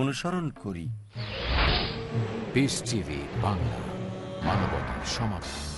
অনুসরণ করি। বাংলা মানবতার সমাধান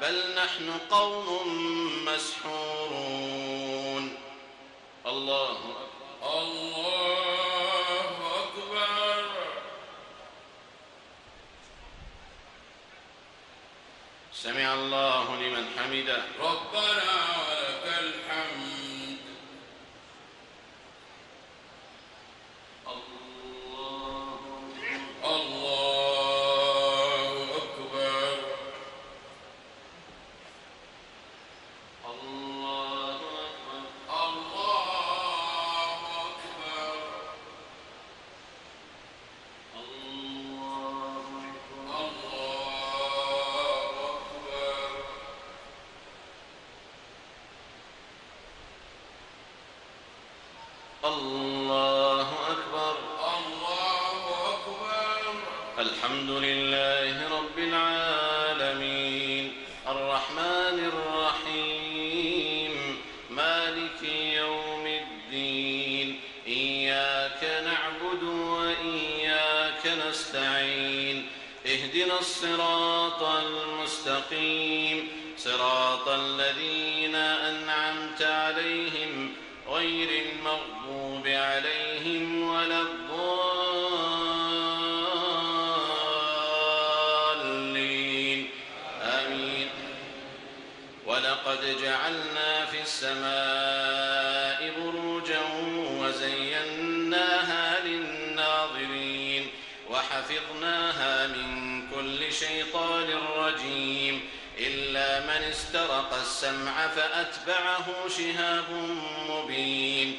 بل نحن قوم مسحورون. الله أكبر. الله أكبر. سمع الله لمن حمده. ربنا ولك المغضوب عليهم ولا الضالين. آمين. ولقد جعلنا في السماء بروجا وزيناها للناظرين وحفظناها من كل شيطان رجيم. إلا من استرق السمع فأتبعه شهاب مبين.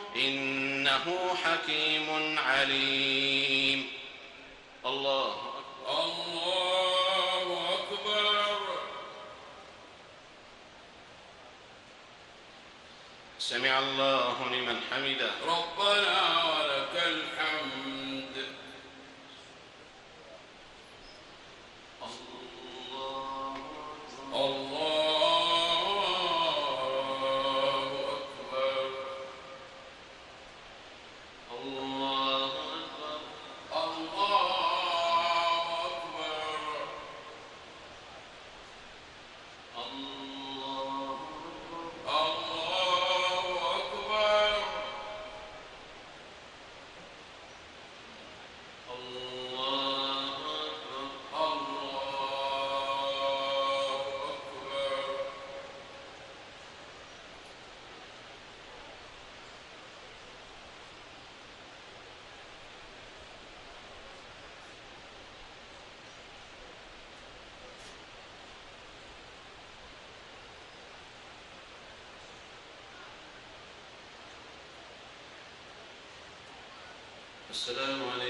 إنه حكيم عليم. الله أكبر الله أكبر. سمع الله لمن حمده. ربنا ولك السلام عليكم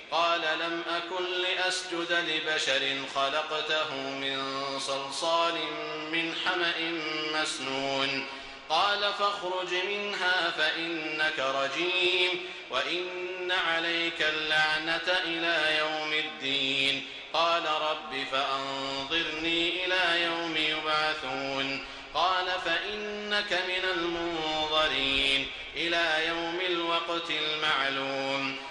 قال لم أكن لأسجد لبشر خلقته من صلصال من حمأ مسنون. قال فاخرج منها فإنك رجيم وإن عليك اللعنة إلى يوم الدين. قال رب فأنظرني إلى يوم يبعثون. قال فإنك من المنظرين إلى يوم الوقت المعلوم.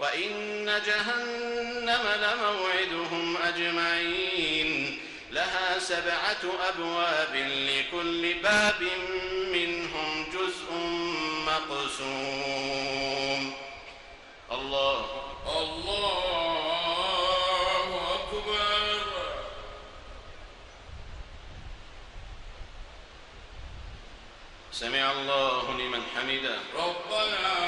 وإن جهنم لموعدهم أجمعين. لها سبعة أبواب لكل باب منهم جزء مقسوم. الله. الله أكبر. سمع الله لمن حمده. ربنا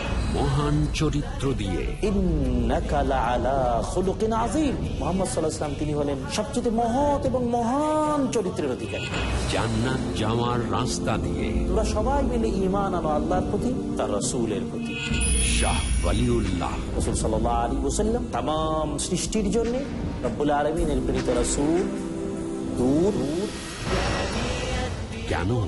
মহান চরিত্র দিয়ে। তিনি হলেন সবচেয়ে মহৎ এবং মহান চরিত্রের অধিকারী। জান্নাত যাওয়ার রাস্তা দিয়ে। তোমরা সবাই মিলে ইমান আনো আল্লাহর প্রতি তার রসুলের প্রতি। শাহ রসুল সৃষ্টির কেন?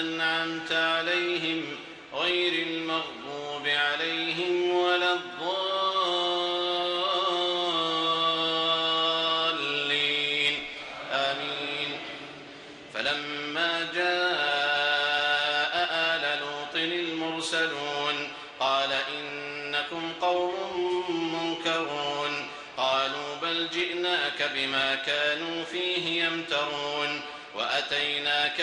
أنعمت عليهم غير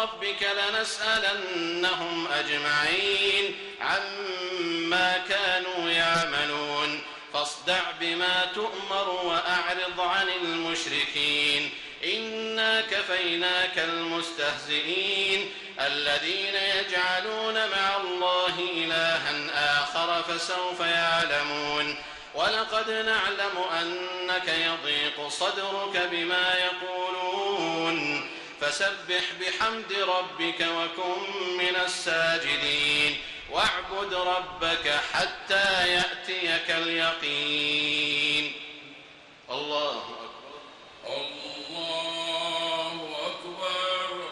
فوربك لنسألنهم أجمعين عما كانوا يعملون. فاصدع بما تؤمر وأعرض عن المشركين. إنا كفيناك المستهزئين. الذين يجعلون مع الله إلها آخر فسوف يعلمون. ولقد نعلم أنك يضيق صدرك بما يقولون. فسبح بحمد ربك وكن من الساجدين. واعبد ربك حتى يأتيك اليقين. الله أكبر. الله أكبر.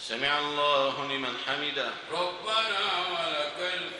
سمع الله لمن حمده. ربنا ولك الحمد.